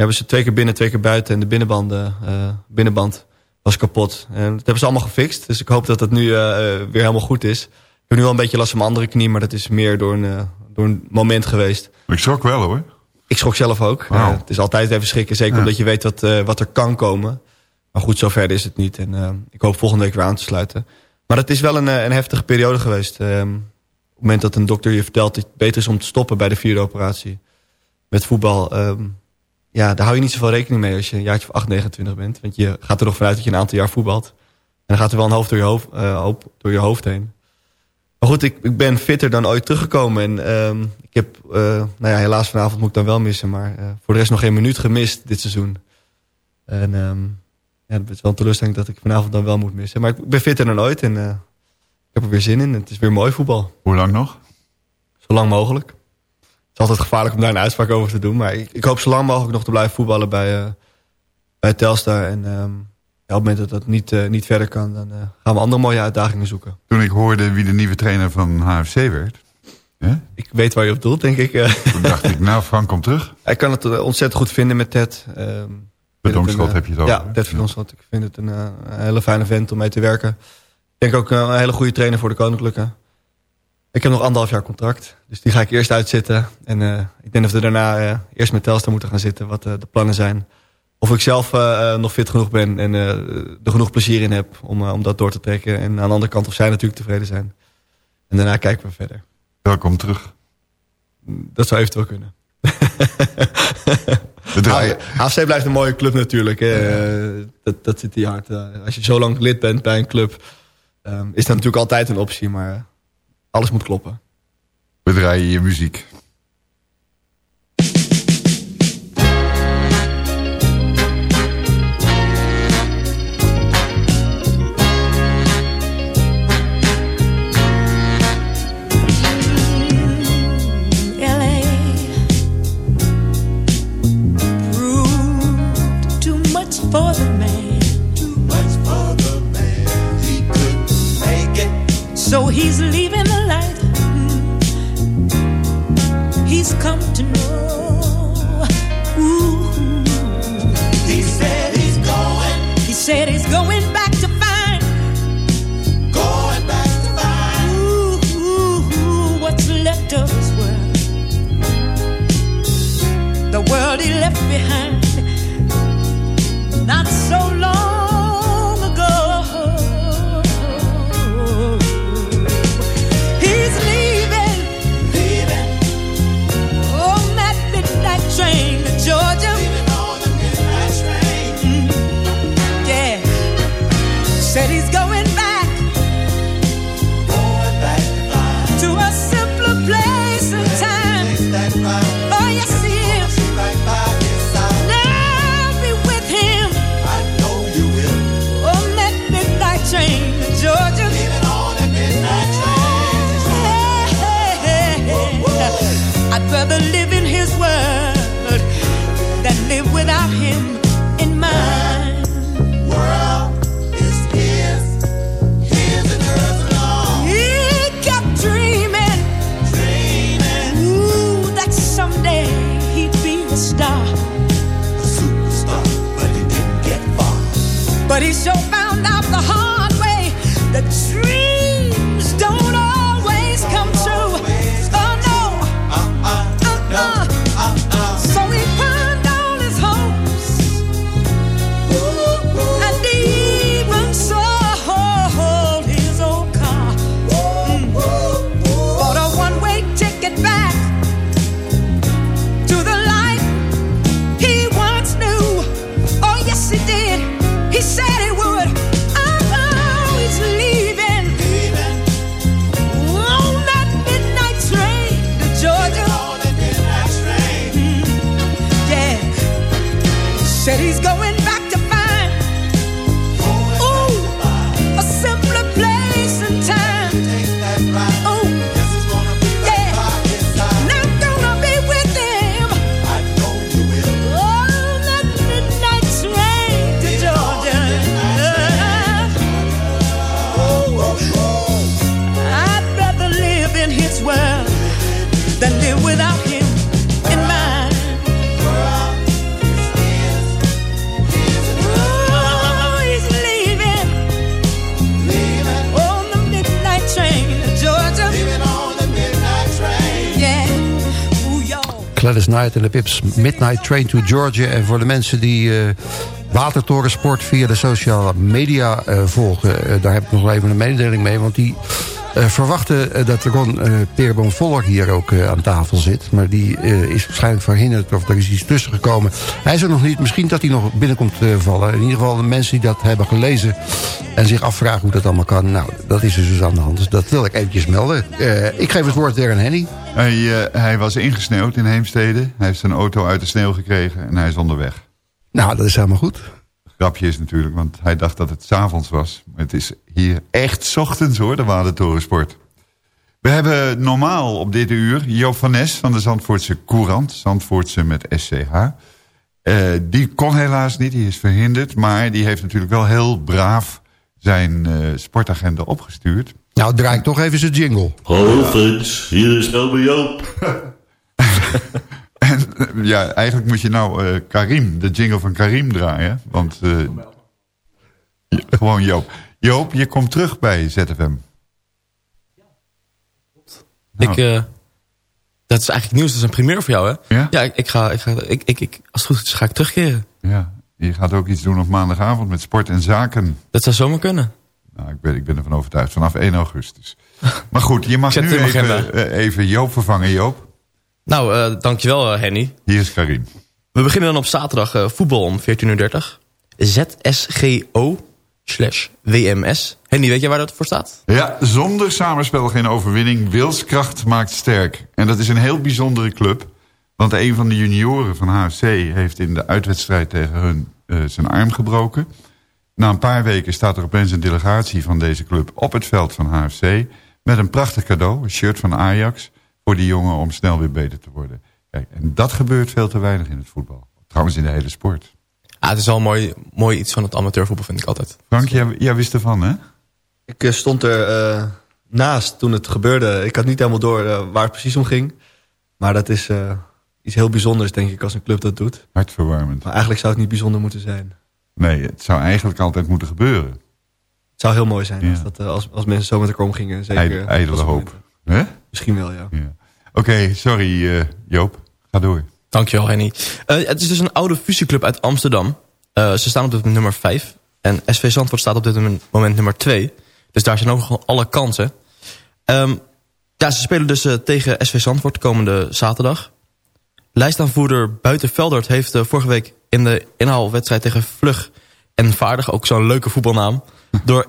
Hebben ze twee keer binnen, twee keer buiten. En de binnenband, eh, binnenband was kapot. En dat hebben ze allemaal gefixt. Dus ik hoop dat het nu eh, eh, weer helemaal goed is. Ik heb nu wel een beetje last van mijn andere knie. Maar dat is meer door een, door een moment geweest. Ik schrok wel hoor. Ik schrok zelf ook. Het is altijd even schrikken. Zeker Ja. omdat je weet wat, wat er kan komen. Maar goed, zover is het niet. En ik hoop volgende week weer aan te sluiten. Maar het is wel een, een heftige periode geweest. Ehm, op het moment dat een dokter je vertelt dat het beter is om te stoppen bij de vierde operatie. Met voetbal. ehm, ja, daar hou je niet zoveel rekening mee als je een jaartje of 8, 29 bent. Want je gaat er nog vanuit dat je een aantal jaar voetbalt. En dan gaat er wel een hoofd door je hoofd, eh, hoop door je hoofd heen. Maar goed, ik, ik ben fitter dan ooit teruggekomen. En ehm, ik heb, eh, nou ja, helaas vanavond moet ik dan wel missen. Maar eh, voor de rest nog geen minuut gemist dit seizoen. En ehm, ja, het is wel een teleurstelling dat ik vanavond dan wel moet missen. Maar ik ben fitter dan ooit en ik heb er weer zin in. Het is weer mooi voetbal. Hoe lang nog? Zo lang mogelijk. Is altijd gevaarlijk om daar een uitspraak over te doen. Maar ik, ik hoop zo lang mogelijk nog te blijven voetballen bij, eh, bij Telstar. En ehm, ja, op het moment dat dat niet, eh, niet verder kan, dan eh, gaan we andere mooie uitdagingen zoeken. Toen ik hoorde wie de nieuwe trainer van HFC werd. Hè? Ik weet waar je op doelt, denk ik. Toen dacht ik, nou Frank komt terug. Hij kan het ontzettend goed vinden met Ted. Ehm, ik vind het Verdomschot een, eh, heb je het over, Ja? Ted Verdomschot. Ik vind het een, een hele fijne vent om mee te werken. Ik denk ook een hele goede trainer voor de Koninklijke. Ik heb nog anderhalf jaar contract. Dus die ga ik eerst uitzitten. En eh, ik denk dat we daarna eh, eerst met Telstar moeten gaan zitten. Wat eh, de plannen zijn. Of ik zelf nog fit genoeg ben. En er genoeg plezier in heb om, om dat door te trekken. En aan de andere kant of zij natuurlijk tevreden zijn. En daarna kijken we verder. Welkom terug. Dat zou eventueel kunnen. HFC blijft een mooie club natuurlijk. Dat, dat zit hier hard. Als je zo lang lid bent bij een club... ehm, is dat natuurlijk altijd een optie. Maar alles moet kloppen. We draaien je muziek. Proved world. The world he left behind. Not so Knight en de Pips Midnight Train to Georgia. En voor de mensen die eh, Watertorensport via de sociale media eh, volgen... eh, daar heb ik nog even een mededeling mee. Want die eh, verwachten eh, dat Ron eh Peerboom Voller hier ook aan tafel zit. Maar die is waarschijnlijk verhinderd of er is iets tussen gekomen. Hij is er nog niet. Misschien dat hij nog binnenkomt vallen. In ieder geval de mensen die dat hebben gelezen... en zich afvragen hoe dat allemaal kan. Nou, dat is dus aan de hand. Dus dat wil ik eventjes melden. Ik geef het woord weer aan Henny. Hij, hij was ingesneeuwd in Heemstede. Hij heeft zijn auto uit de sneeuw gekregen en hij is onderweg. Nou, dat is helemaal goed. Grapje is natuurlijk, want hij dacht dat het 's avonds was. Het is hier echt 's ochtends hoor, de Wadentorensport. We hebben normaal op dit uur Joop van Nes van de Zandvoortse Courant. Zandvoortse met SCH. Eh, die kon helaas niet, die is verhinderd. Maar die heeft natuurlijk wel heel braaf zijn eh, sportagenda opgestuurd. Nou, draai ik toch even zijn jingle. Hallo Frits, hier is Elbe Joop. Ja, eigenlijk moet je nou eh, Karim, de jingle van Karim draaien. Want eh, ja, gewoon Joop. Joop, je komt terug bij ZFM. Ik, eh, dat is eigenlijk nieuws, dat is een primeur voor jou, hè? Ja? ik, ik ga, ik ga, ik, ik, ik, als het goed is, ga ik terugkeren. Ja, je gaat ook iets doen op maandagavond met sport en zaken. Dat zou zomaar kunnen. Nou, ik ben, ik ben ervan overtuigd, vanaf 1 augustus. Maar goed, je mag nu even, even Joop vervangen, Joop. Nou, eh, dankjewel eh, Henny. Hier is Karim. We beginnen dan op zaterdag eh, voetbal om 14.30 ZSGO slash WMS. Henny, weet jij waar dat voor staat? Ja, zonder samenspel geen overwinning. Wilskracht maakt sterk. En dat is een heel bijzondere club. Want een van de junioren van HFC heeft in de uitwedstrijd tegen hun zijn arm gebroken. Na een paar weken staat er opeens een delegatie van deze club op het veld van HFC... met een prachtig cadeau, een shirt van Ajax... voor die jongen om snel weer beter te worden. Kijk, en dat gebeurt veel te weinig in het voetbal. Trouwens in de hele sport. Ah, het is wel mooi, mooi iets van het amateurvoetbal, vind ik altijd. Frank, jij, jij wist ervan, hè? Ik eh, stond er eh, naast toen het gebeurde. Ik had niet helemaal door eh, waar het precies om ging. Maar dat is eh, iets heel bijzonders, denk ik, als een club dat doet. Hartverwarmend. Maar eigenlijk zou het niet bijzonder moeten zijn. Nee, het zou eigenlijk altijd moeten gebeuren. Het zou heel mooi zijn Ja. als, dat, als, als mensen zo met elkaar omgingen. Zeker, Ijdele- hoop. Hè? Misschien wel, ja. Ja. Oké, sorry eh, Joop. Ga door. Dankjewel, Henny. Eh, het is dus een oude fusieclub uit Amsterdam. Eh, ze staan op dit moment nummer 5. En SV Zandvoort staat op dit moment nummer 2. Dus daar zijn ook nog alle kansen. Ehm, ja, ze spelen dus tegen SV Zandvoort komende zaterdag. Lijstaanvoerder Buiten Veldert heeft vorige week in de inhaalwedstrijd tegen Vlug en Vaardig, ook zo'n leuke voetbalnaam, door 1-1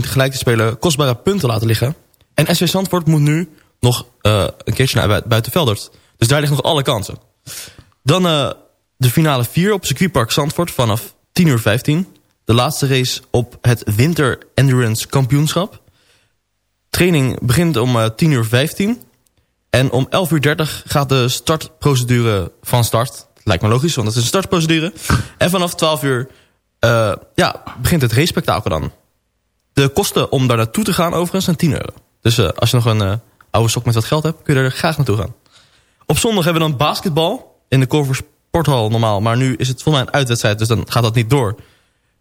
gelijk te spelen kostbare punten laten liggen. En SV Zandvoort moet nu nog eh, een keertje naar Bui- Buiten Veldert. Dus daar liggen nog alle kansen. Dan eh, de finale 4 op circuitpark Zandvoort vanaf 10 uur 15. De laatste race op het Winter Endurance Kampioenschap. Training begint om eh, 10 uur 15. En om 11 uur 30 gaat de startprocedure van start. Lijkt me logisch, want dat is een startprocedure. en vanaf 12 uur eh, ja, begint het race-spektakel dan. De kosten om daar naartoe te gaan overigens zijn 10 euro. Dus eh, als je nog een eh, oude sok met wat geld hebt, kun je er graag naartoe gaan. Op zondag hebben we dan basketbal in de Corver Sporthal normaal. Maar nu is het volgens mij een uitwedstrijd, dus dan gaat dat niet door.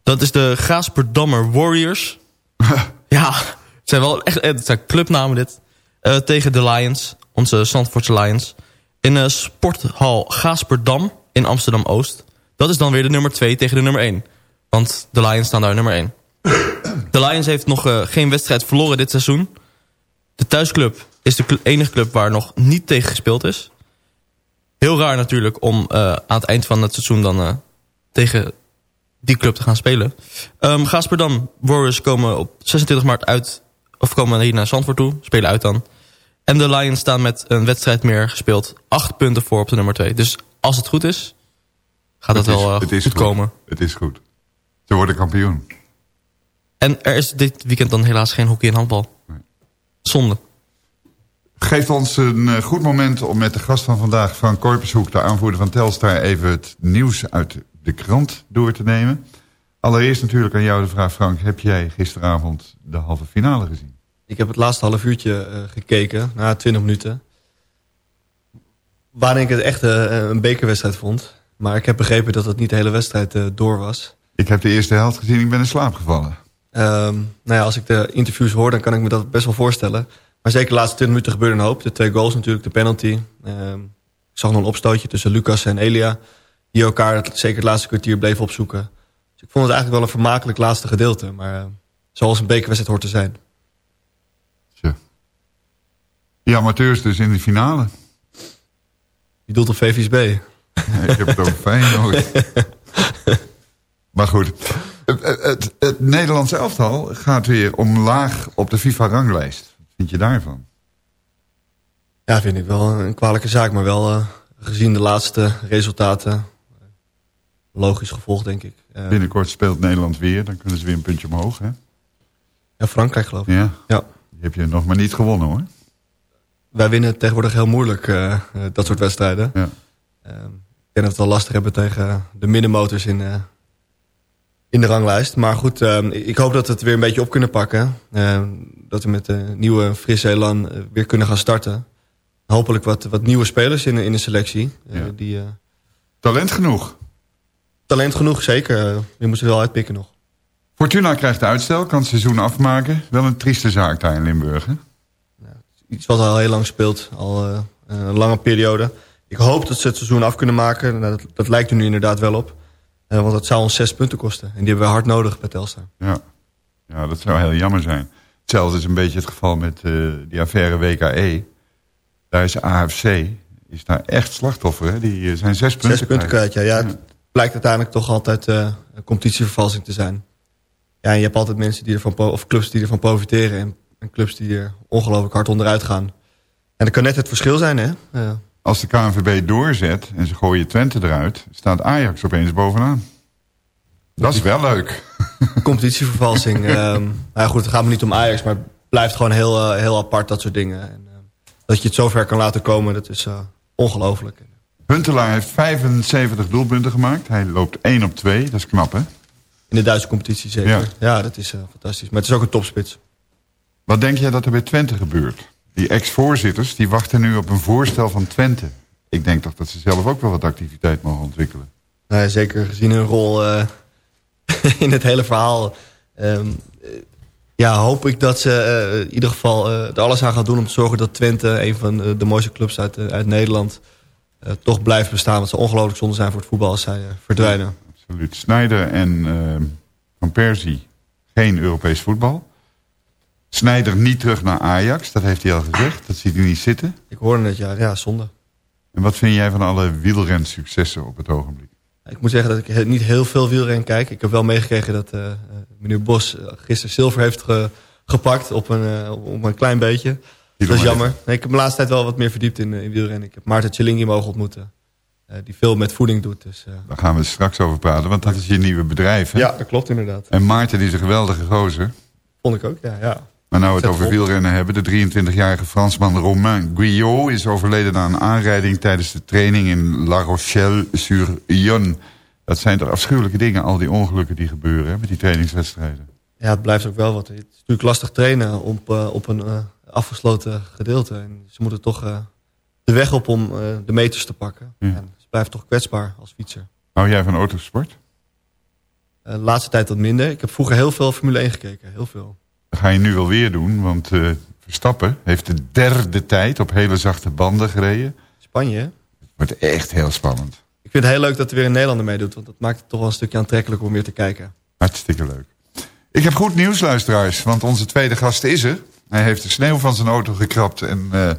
Dat is de Gaasperdammer Warriors. ja, het zijn wel echt het zijn clubnamen dit. Eh, tegen de Lions, onze Zandvoortse Lions. In eh, sporthal Gaasperdam in Amsterdam-Oost. Dat is dan weer de nummer 2 tegen de nummer 1. Want de Lions staan daar nummer 1. de Lions heeft nog eh, geen wedstrijd verloren dit seizoen. De thuisclub is de enige club waar nog niet tegen gespeeld is. Heel raar natuurlijk om eh, aan het eind van het seizoen dan eh, tegen die club te gaan spelen. Um, Gaasperdam Warriors komen op 26 maart uit, of komen hier naar Zandvoort toe, spelen uit dan. En de Lions staan met een wedstrijd meer gespeeld, acht punten voor op de nummer 2. Dus als het goed is, gaat dat Het is- wel eh, het goed komen. Het is goed. Ze worden kampioen. En er is dit weekend dan helaas geen hockey en handbal. Zonde. Geeft ons een eh, goed moment om met de gast van vandaag... Frank Korpershoek, de aanvoerder van Telstar... even het nieuws uit de krant door te nemen. Allereerst natuurlijk aan jou de vraag, Frank. Heb jij gisteravond de halve finale gezien? Ik heb het laatste half uurtje eh, gekeken, na 20 minuten. Waarin ik het echt eh, een bekerwedstrijd vond. Maar ik heb begrepen dat het niet de hele wedstrijd door was. Ik heb de eerste helft gezien, ik ben in slaap gevallen. Ehm, nou ja, als ik de interviews hoor, dan kan ik me dat best wel voorstellen. Maar zeker de laatste 20 minuten gebeurde een hoop. De twee goals natuurlijk, de penalty. Ehm, ik zag nog een opstootje tussen Lucas en Elia. Die elkaar het, zeker het laatste kwartier bleven opzoeken. Dus ik vond het eigenlijk wel een vermakelijk laatste gedeelte. Maar eh, zoals een bekerwedstrijd hoort te zijn. Die amateurs dus in de finale. Je doelt op VVSB. Nee, ik heb het over Feyenoord. maar goed. Het, het, het Nederlandse elftal gaat weer omlaag op de FIFA-ranglijst. Vind je daarvan? Ja, vind ik wel een kwalijke zaak. Maar wel eh, gezien de laatste resultaten. eh, Logisch gevolg, denk ik. Eh, Binnenkort speelt Nederland weer. Dan kunnen ze weer een puntje omhoog, hè? Ja, Frankrijk geloof ik. Ja. Ja. Die heb je nog maar niet gewonnen, hoor. Wij winnen tegenwoordig heel moeilijk dat soort wedstrijden. Ja. Ehm, ik denk dat we het wel lastig hebben tegen de middenmotors in, in de ranglijst. Maar goed, ehm, ik hoop dat we het weer een beetje op kunnen pakken. Dat we met de nieuwe frisse elan eh, weer kunnen gaan starten. Hopelijk wat, wat nieuwe spelers in, de- in de selectie. eh, die, eh, Talent genoeg. talent genoeg, zeker. Je moet ze wel uitpikken nog. Fortuna krijgt uitstel, kan het seizoen afmaken. Wel een trieste zaak daar in Limburg, hè? Iets wat al heel lang speelt, al een lange periode. Ik hoop dat ze het seizoen af kunnen maken. Nou, dat, dat lijkt er nu inderdaad wel op. Want dat zou ons zes punten kosten. En die hebben we hard nodig bij Telstar. Ja. ja, dat zou heel jammer zijn. Hetzelfde is een beetje het geval met eh, die affaire WKE. Daar is AFC, is daar echt slachtoffer, hè? Die eh, zijn zes punten Zes punten kwijt, ja. ja het blijkt uiteindelijk toch altijd eh, een competitievervalsing te zijn. Ja, en je hebt altijd mensen die ervan, of clubs die ervan profiteren. En, en clubs die er ongelooflijk hard onderuit gaan. En dat kan net het verschil zijn, hè. Als de KNVB doorzet en ze gooien Twente eruit... staat Ajax opeens bovenaan. Dat is wel leuk. competitievervalsing. nou ja, goed, het gaat me niet om Ajax, maar het blijft gewoon heel, eh, heel apart, dat soort dingen. En, ehm, dat je het zover kan laten komen, dat is eh, ongelooflijk. Huntelaar heeft 75 doelpunten gemaakt. Hij loopt 1 op 2, dat is knap, hè? In de Duitse competitie zeker. Ja. Ja, dat is eh, fantastisch. Maar het is ook een topspits. Wat denk jij dat er bij Twente gebeurt? Die ex-voorzitters die wachten nu op een voorstel van Twente. Ik denk toch dat ze zelf ook wel wat activiteit mogen ontwikkelen. Nou ja, zeker gezien hun rol eh, in het hele verhaal. ehm, eh, ja, hoop ik dat ze eh, in ieder geval eh, er alles aan gaan doen... om te zorgen dat Twente, een van de, de mooiste clubs uit, uit Nederland... toch blijft bestaan. Want zou ongelooflijk zonde zijn voor het voetbal als zij verdwijnen. Absoluut. Snijder en eh, Van Persie geen Europees voetbal. Snijder niet terug naar Ajax, dat heeft hij al gezegd. Dat ziet hij niet zitten. Ik hoorde het, ja, ja zonde. En wat vind jij van alle wielrensuccessen op het ogenblik? Ik moet zeggen dat ik niet heel veel wielren kijk. Ik heb wel meegekregen dat eh, meneer Bos eh, gisteren zilver heeft ge- gepakt op een, eh, op een klein beetje. Dat is jammer. Nee, ik heb de laatste tijd wel wat meer verdiept in, in wielrennen. Ik heb Maarten Tjelingi mogen ontmoeten. die veel met voeding doet. Dus, Daar gaan we straks over praten, want dat is je nieuwe bedrijf. Hè? ja, dat klopt inderdaad. En Maarten die is een geweldige gozer. Vond ik ook, ja. ja. Maar nou we het over wielrennen hebben. De 23-jarige Fransman Romain Guyot is overleden na een aanrijding tijdens de training in La Rochelle-sur-Yon. Dat zijn toch afschuwelijke dingen, al die ongelukken die gebeuren hè, met die trainingswedstrijden. Ja, het blijft ook wel wat. Het is natuurlijk lastig trainen op, eh, op een eh, afgesloten gedeelte. En ze moeten toch eh, de weg op om de meters te pakken. Ja. En ze blijven toch kwetsbaar als fietser. Hou jij van autosport? De laatste tijd wat minder. Ik heb vroeger heel veel Formule 1 gekeken. Heel veel. Dat ga je nu wel weer doen, want eh, Verstappen heeft de derde tijd op hele zachte banden gereden. Spanje? Het wordt echt heel spannend. Ik vind het heel leuk dat er weer een Nederlander meedoet. Want dat maakt het toch wel een stukje aantrekkelijk om weer te kijken. Hartstikke leuk. Ik heb goed nieuws, luisteraars, want onze tweede gast is er. Hij heeft de sneeuw van zijn auto gekrapt en... eh,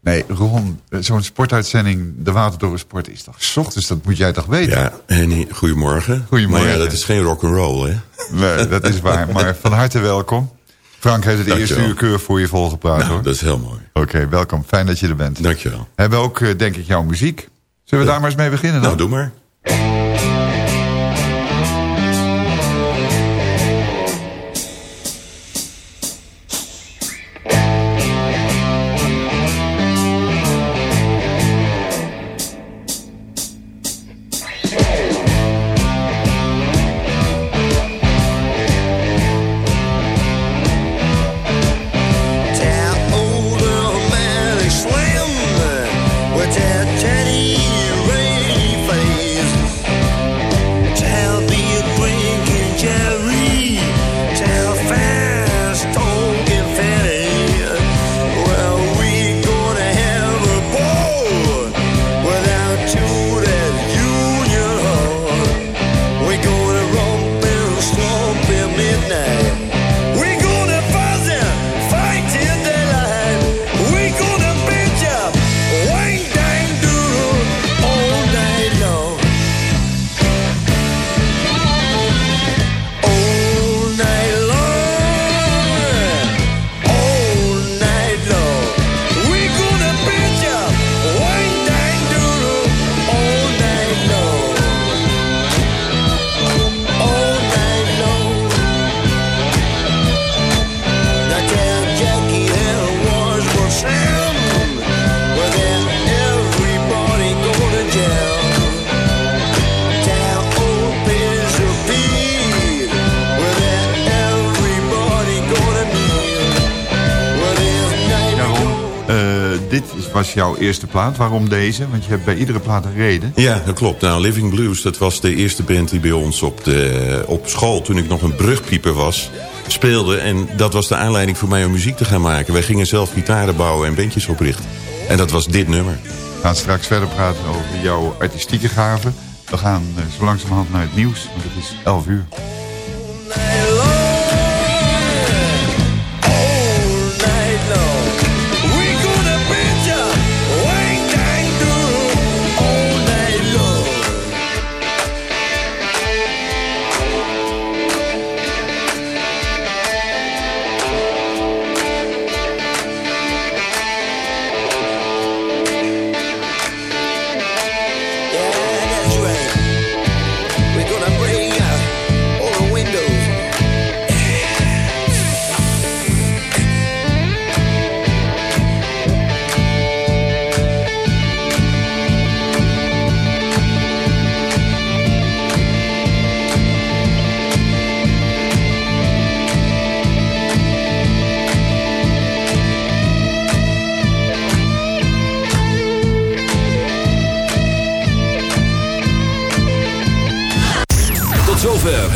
nee, Ron, eh, zo'n sportuitzending, de Watertoren Sport, is toch 's ochtends, dat moet jij toch weten? Ja, Henny, goedemorgen. Goedemorgen. Maar ja, dat is geen rock'n'roll, hè? Nee, dat is waar. Maar van harte welkom. Frank heeft het eerste uur keur voor je volgepraat, Nou, hoor. dat is heel mooi. Oké, welkom. Fijn dat je er bent. Dankjewel. We hebben ook, eh, denk ik, jouw muziek. Zullen we daar maar eens mee beginnen dan? Nou, doe maar. Was jouw eerste plaat. Waarom deze? Want je hebt bij iedere plaat een reden. Ja, dat klopt. Nou, Living Blues, dat was de eerste band die bij ons op, de, op school... toen ik nog een brugpieper was, speelde. En dat was de aanleiding voor mij om muziek te gaan maken. Wij gingen zelf gitaren bouwen en bandjes oprichten. En dat was dit nummer. We gaan straks verder praten over jouw artistieke gaven. We gaan eh, zo langzamerhand naar het nieuws, want het is 11 uur.